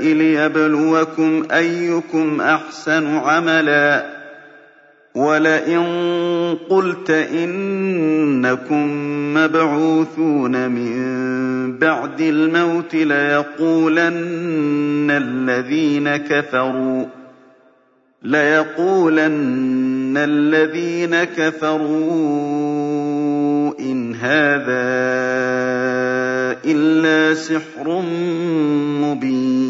لِيَبْلُوَكُمْ أَيُّكُمْ أَحْسَنُ عَمَلًا ۗ وَلَئِن قُلْتَ إِنَّكُم مَّبْعُوثُونَ مِن بَعْدِ الْمَوْتِ لَيَقُولَنَّ الَّذِينَ كَفَرُوا إِنْ هَٰذَا إِلَّا سِحْرٌ مُّبِينٌ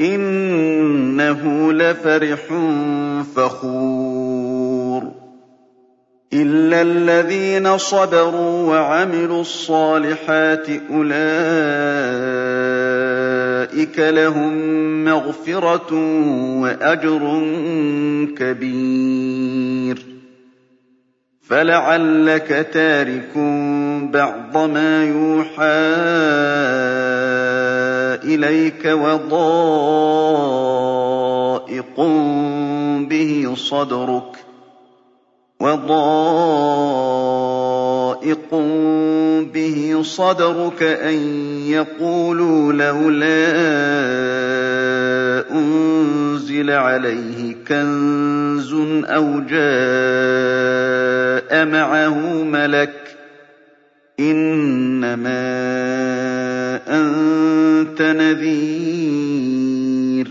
إِنَّهُ لَفَرِحٌ فَخُورٌ. إِلَّا الَّذِينَ صَبَرُوا وَعَمِلُوا الصَّالِحَاتِ أُولَٰئِكَ لَهُم مَّغْفِرَةٌ وَأَجْرٌ كَبِيرٌ. فَلَعَلَّكَ تَارِكٌ بَعْضَ مَا يُوحَىٰ إِلَيْكَ وَضَائِقٌ بِهِ صَدْرُكَ أَن يَقُولُوا لَوْلَا أُنزِلَ عَلَيْهِ كَنزٌ أَوْ جَاءَ مَعَهُ مَلَكٌ ۚ إِنَّمَا أَنتَ نَذِيرٌ ۚ.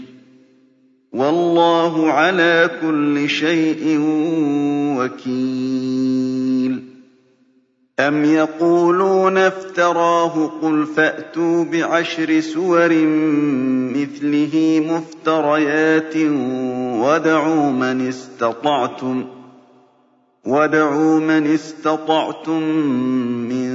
وَاللَّهُ عَلَىٰ كُلِّ شَيْءٍ وَكِيلٌ. أَمْ يَقُولُونَ افْتَرَاهُ ۖ قُلْ فَأْتُوا بِعَشْرِ سُوَرٍ مِّثْلِهِ مُفْتَرَيَاتٍ وَادْعُوا مَنِ اسْتَطَعْتُم مِّن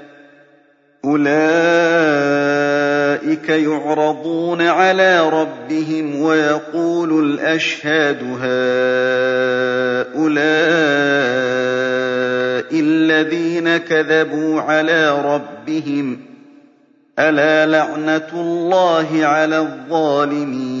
أُولَٰئِكَ يُعْرَضُونَ عَلَىٰ رَبِّهِمْ وَيَقُولُ الْأَشْهَادُ هَٰؤُلَاءِ الَّذِينَ كَذَبُوا عَلَىٰ رَبِّهِمْ ۚ أَلَا لَعْنَةُ اللَّهِ عَلَى الظَّالِمِينَ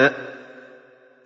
ۘ.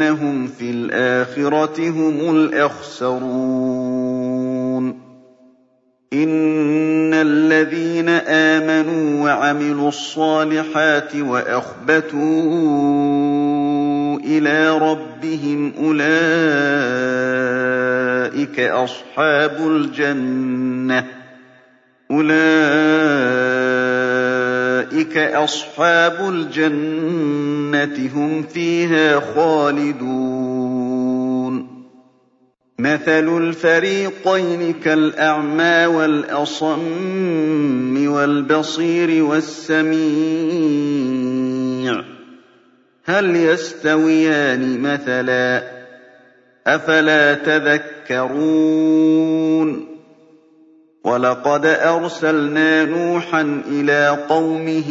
أَنَّهُمْ فِي الْآخِرَةِ هُمُ الْأَخْسَرُونَ إِنَّ الَّذِينَ آمَنُوا وَعَمِلُوا الصَّالِحَاتِ وَأَخْبَتُوا إِلَىٰ رَبِّهِمْ أُولَٰئِكَ أَصْحَابُ الْجَنَّةِ ۖ هُمْ فِيهَا خَالِدُونَ. مَثَلُ الْفَرِيقَيْنِ كَالْأَعْمَىٰ وَالْأَصَمِّ وَالْبَصِيرِ وَالسَّمِيعِ ۚ. هَلْ يَسْتَوِيَانِ مَثَلًا ۚ؟ أَفَلَا تَذَكَّرُونَ؟ وَلَقَدْ أَرْسَلْنَا نُوحًا إِلَىٰ قَوْمِهِ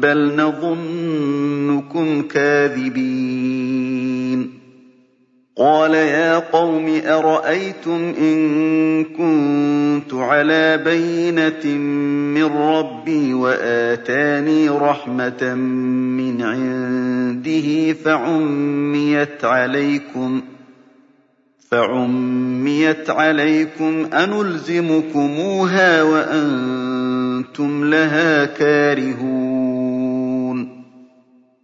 بَلْ نَظُنُّكُمْ كَاذِبِينَ. قَالَ يَا قَوْمِ أَرَأَيْتُمْ إِن كُنتُ عَلَىٰ بَيِّنَةٍ مِّن رَّبِّي وَآتَانِي رَحْمَةً مِّنْ عِندِهِ فَعُمِّيَتْ عَلَيْكُمْ فَعُمِّيَتْ عَلَيْكُمْ أَنُلْزِمُكُمُوهَا وَأَنتُمْ لَهَا كَارِهُونَ.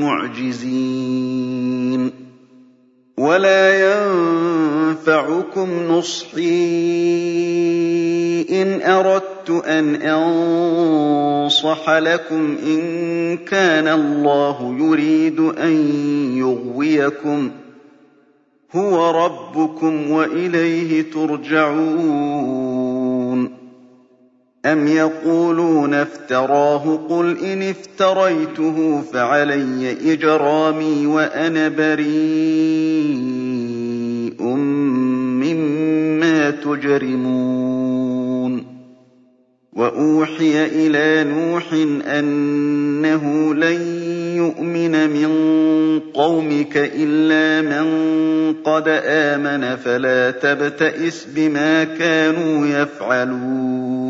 بِمُعْجِزِينَ وَلَا يَنفَعُكُمْ نُصْحِي إِنْ أَرَدتُّ أَنْ أَنصَحَ لَكُمْ. إِن كَانَ اللَّهُ يُرِيدُ أَن يُغْوِيَكُمْ ۚ. هُوَ رَبُّكُمْ وَإِلَيْهِ تُرْجَعُونَ. أَمْ يَقُولُونَ افْتَرَاهُ ۖ قُلْ إِنِ افْتَرَيْتُهُ فَعَلَيَّ إِجْرَامِي وَأَنَا بَرِيءٌ مِّمَّا تُجْرِمُونَ وَأُوحِيَ إِلَىٰ نُوحٍ أَنَّهُ لَن يُؤْمِنَ مِن قَوْمِكَ إِلَّا مَن قَدْ آمَنَ فَلَا تَبْتَئِسْ بِمَا كَانُوا يَفْعَلُونَ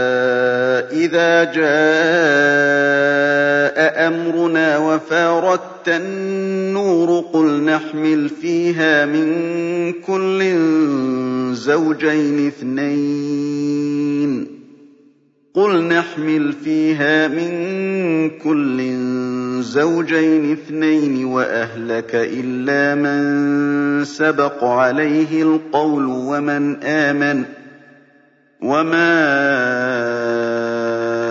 إِذَا جَاءَ أَمْرُنَا وَفَارَتِ النُّورُ قُلْ نَحْمِلُ فِيهَا مِن كُلٍّ زَوْجَيْنِ اثْنَيْنِ. قُلْ نَحْمِلُ فِيهَا مِن كُلٍّ زَوْجَيْنِ اثْنَيْنِ وَأَهْلَكَ إِلَّا مَن سَبَقَ عَلَيْهِ الْقَوْلُ وَمَنْ آمَنَ وَمَا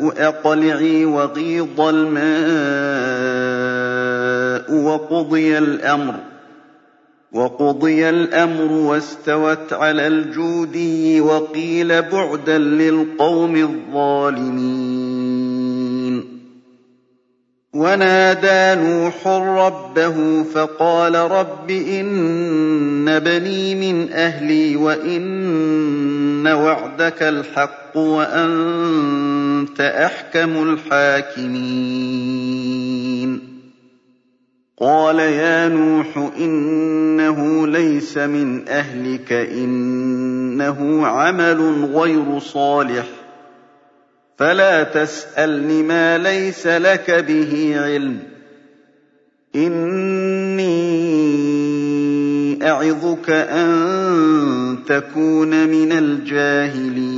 أَقْلِعِي وَغِيضَ الْمَاءُ وَقُضِيَ الْأَمْرُ وَاسْتَوَتْ عَلَى الْجُودِيِّ وَقِيلَ بُعْدًا لِّلْقَوْمِ الظَّالِمِينَ. وَنَادَىٰ نُوحٌ رَّبَّهُ فَقَالَ رَبِّ إِنَّ بَنِي مِنْ أَهْلِي وَإِنَّ وَعْدَكَ الْحَقُّ وَأَنتَ أَحْكَمُ الْحَاكِمِينَ. قَالَ يَا نُوحُ إِنَّهُ لَيْسَ مِنْ أَهْلِكَ ۖ إِنَّهُ عَمَلٌ غَيْرُ صَالِحٍ ۖ. فَلَا تَسْأَلْنِ مَا لَيْسَ لَكَ بِهِ عِلْمٌ ۖ. إِنِّي أَعِظُكَ أَن تَكُونَ مِنَ الْجَاهِلِينَ.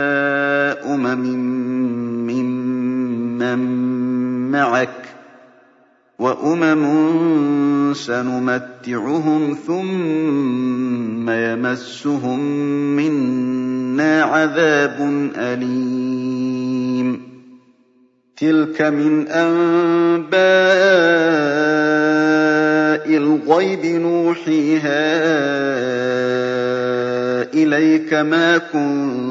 أُمَمٍ مِّمَّن مَّعَكَ ۚ وَأُمَمٌ سَنُمَتِّعُهُمْ ثُمَّ يَمَسُّهُم مِّنَّا عَذَابٌ أَلِيمٌ. تِلْكَ مِنْ أَنبَاءِ الْغَيْبِ نُوحِيهَا إِلَيْكَ ۖ مَا كُنتَ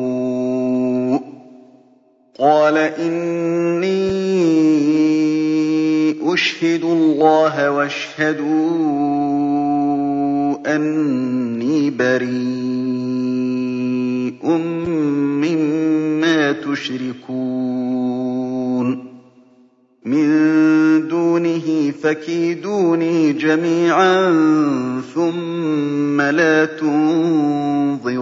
قَالَ إِنِّي أُشْهِدُ اللَّهَ وَاشْهَدُوا أَنِّي بَرِيءٌ مِّمَّا تُشْرِكُونَ. مِن دُونِهِ فَكِيدُونِي جَمِيعًا ثُمَّ لَا تُنظِرُونِ.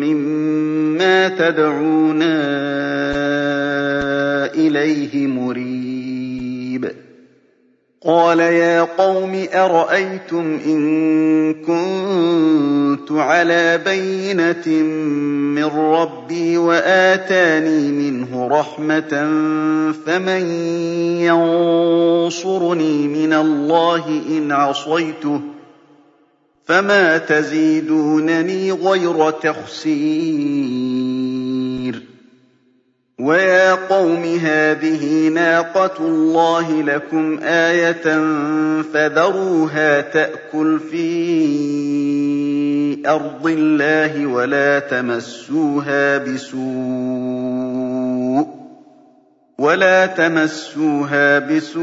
مِّمَّا تَدْعُونَا إِلَيْهِ مُرِيبٍ. قَالَ يَا قَوْمِ أَرَأَيْتُمْ إِن كُنتُ عَلَىٰ بَيِّنَةٍ مِّن رَّبِّي وَآتَانِي مِنْهُ رَحْمَةً فَمَن يَنصُرُنِي مِنَ اللَّهِ إِنْ عَصَيْتُهُ ۖ فَمَا تَزِيدُونَنِي غَيْرَ تَخْسِيرٍ وَيَا قَوْمِ هَٰذِهِ نَاقَةُ اللَّهِ لَكُمْ آيَةً فَذَرُوهَا تَأْكُلْ فِي أَرْضِ اللَّهِ وَلَا تَمَسُّوهَا بِسُوءٍ وَلَا تَمَسُّوهَا بِسُوءٍ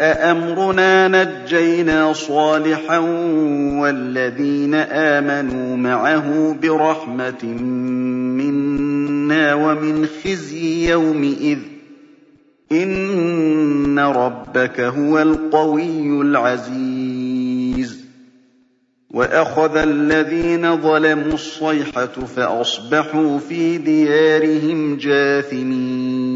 أَمْرُنَا نَجَّيْنَا صَالِحًا وَالَّذِينَ آمَنُوا مَعَهُ بِرَحْمَةٍ مِّنَّا وَمِنْ خِزْيِ يَوْمِئِذٍ ۗ إِنَّ رَبَّكَ هُوَ الْقَوِيُّ الْعَزِيزُ وَأَخَذَ الَّذِينَ ظَلَمُوا الصَّيْحَةُ فَأَصْبَحُوا فِي دِيَارِهِمْ جَاثِمِينَ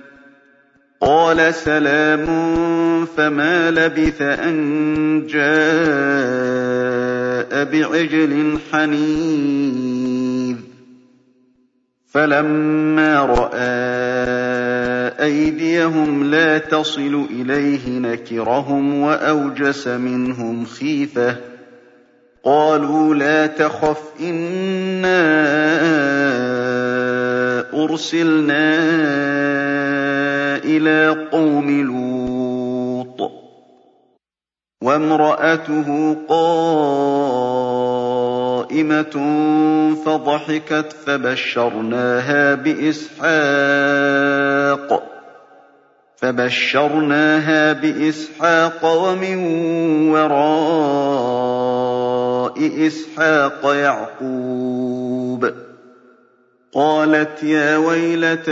فَمَا لَبِثَ أَن جَاءَ بِعِجْلٍ حَنِيذٍ. فَلَمَّا رَأَىٰ أَيْدِيَهُمْ لَا تَصِلُ إِلَيْهِ نَكِرَهُمْ وَأَوْجَسَ مِنْهُمْ خِيفَةً ۚ. قَالُوا لَا تَخَفْ إِنَّا أُرْسِلْنَا إِلَىٰ قَوْمِ لُوطٍ ۖ وَامْرَأَتُهُ قَائِمَةٌ فَضَحِكَتْ فَبَشَّرْنَاهَا بِإِسْحَاقَ وَمِن وَرَاءِ إِسْحَاقَ يَعْقُوبَ ۚ قَالَتْ يَا وَيْلَتَىٰ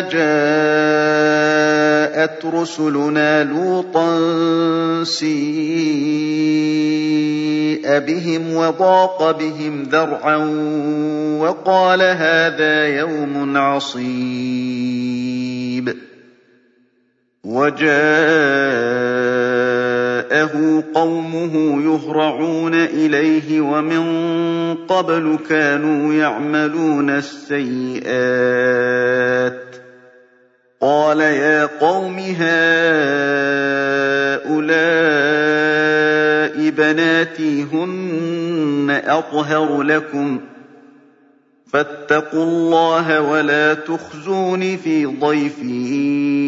جَاءَتْ رُسُلُنَا لُوطًا سِيءَ بِهِمْ وَضَاقَ بِهِمْ ذَرْعًا وَقَالَ هَٰذَا يَوْمٌ عَصِيبٌ وَجَاءَهُ قَوْمُهُ يُهْرَعُونَ إِلَيْهِ وَمِن قَبْلُ كَانُوا يَعْمَلُونَ السَّيِّئَاتِ ۚ. قَالَ يَا قَوْمِ هَٰؤُلَاءِ بَنَاتِي هُنَّ أَطْهَرُ لَكُمْ ۖ. فَاتَّقُوا اللَّهَ وَلَا تُخْزُونِ فِي ضَيْفِي ۖ.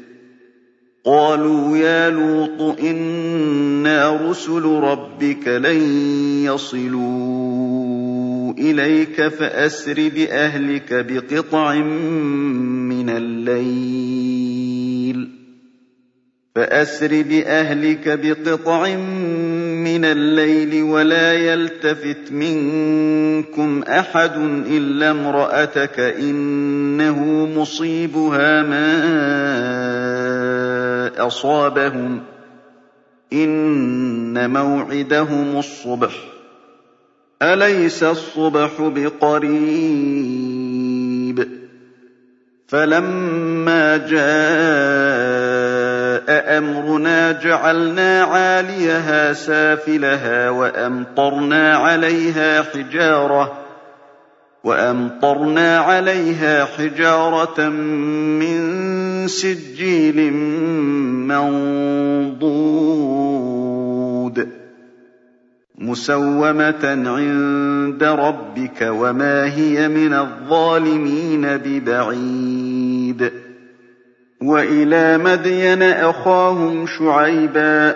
قَالُوا يَا لُوطُ إِنَّا رُسُلُ رَبِّكَ لَن يَصِلُوا إِلَيْكَ فَأَسْرِ بِأَهْلِكَ بِقِطْعٍ مِّنَ اللَّيْلِ فَأَسْرِ بِأَهْلِكَ بِقِطْعٍ مِّنَ اللَّيْلِ وَلَا يَلْتَفِتْ مِنكُمْ أَحَدٌ إِلَّا امْرَأَتَكَ إِنَّهُ مُصِيبُهَا مَا أَصَابَهُمْ ۚ إِنَّ مَوْعِدَهُمُ الصُّبْحُ ۚ. أَلَيْسَ الصُّبْحُ بِقَرِيبٍ؟ فَلَمَّا جَاءَ أَمْرُنَا جَعَلْنَا عَالِيَهَا سَافِلَهَا وَأَمْطَرْنَا عَلَيْهَا حِجَارَةً وَأَمْطَرْنَا عَلَيْهَا حِجَارَةً مِّن سِجِّيلٍ مَّنضُودٍ. مُّسَوَّمَةً عِندَ رَبِّكَ وَمَا هِيَ مِنَ الظَّالِمِينَ بِبَعِيدٍ. وَإِلَىٰ مَدْيَنَ أَخَاهُمْ شُعَيْبًا ۗ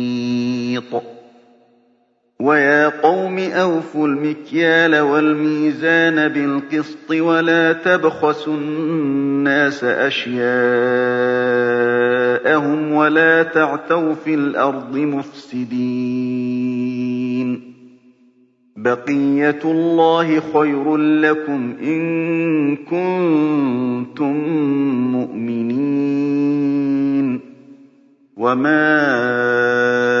وَيَا قَوْمِ أَوْفُوا الْمِكْيَالَ وَالْمِيزَانَ بِالْقِسْطِ وَلَا تَبْخَسُوا النَّاسَ أَشْيَاءَهُمْ وَلَا تَعْثَوْا فِي الْأَرْضِ مُفْسِدِينَ. بَقِيَّتُ اللَّهِ خَيْرٌ لَّكُمْ إِن كُنتُم مُّؤْمِنِينَ. وَمَا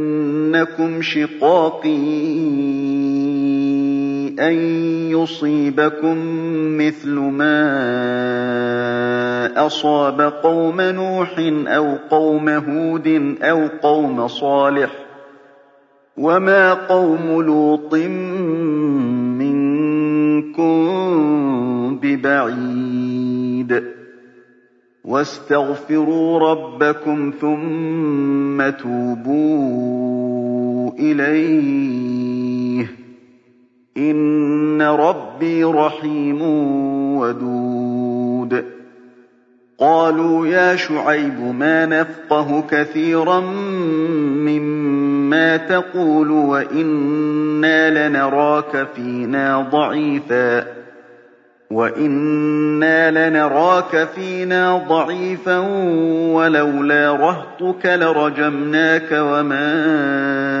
يَجْرِمَنَّكُمْ شِقَاقِي أَن يُصِيبَكُم مِّثْلُ مَا أَصَابَ قَوْمَ نُوحٍ أَوْ قَوْمَ هُودٍ أَوْ قَوْمَ صَالِحٍ ۚ وَمَا قَوْمُ لُوطٍ مِّنكُم بِبَعِيدٍ وَاسْتَغْفِرُوا رَبَّكُمْ ثُمَّ تُوبُوا إِلَيْهِ ۚ. إِنَّ رَبِّي رَحِيمٌ وَدُودٌ. قَالُوا يَا شُعَيْبُ مَا نَفْقَهُ كَثِيرًا مِّمَّا تَقُولُ وَإِنَّا لَنَرَاكَ فِينَا ضَعِيفًا. وَلَوْلَا رَهْطُكَ لَرَجَمْنَاكَ وَمَا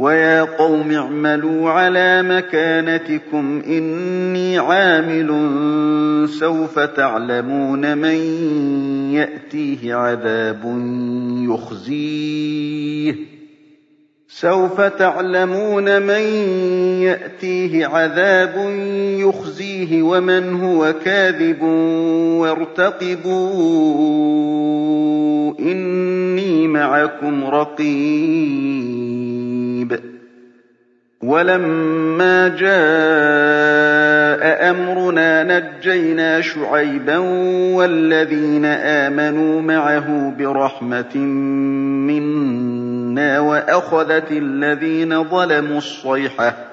وَيَا قَوْمِ اعْمَلُوا عَلَىٰ مَكَانَتِكُمْ إِنِّي عَامِلٌ ۖ سَوْفَ تَعْلَمُونَ مَن يَأْتِيهِ عَذَابٌ يُخْزِيهِ سوف تعلمون من يأتيه عذاب يخزيه ومن هو كاذب وارتقبوا إني معكم رقيب. ولما جاء أمرنا نجينا شعيبا والذين آمنوا معه برحمة منا. وأخذت الذين ظلموا الصيحة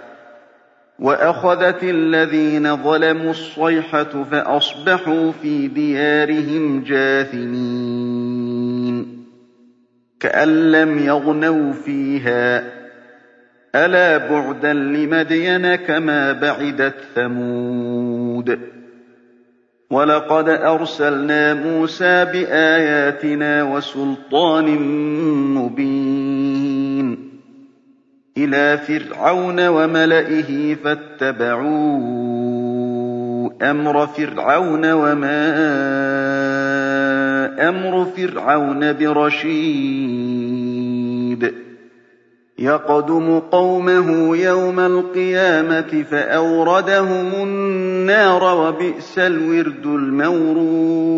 وأخذت الذين ظلموا الصيحة فأصبحوا في ديارهم جاثمين. كأن لم يغنوا فيها ألا بعدا لمدين كما بعدت ثمود. ولقد أرسلنا موسى بآياتنا وسلطان مبين. إلى فرعون وملئه فاتبعوا أمر فرعون وما أمر فرعون برشيد. يقدم قومه يوم القيامة فأوردهم النار وبئس الورد المورود.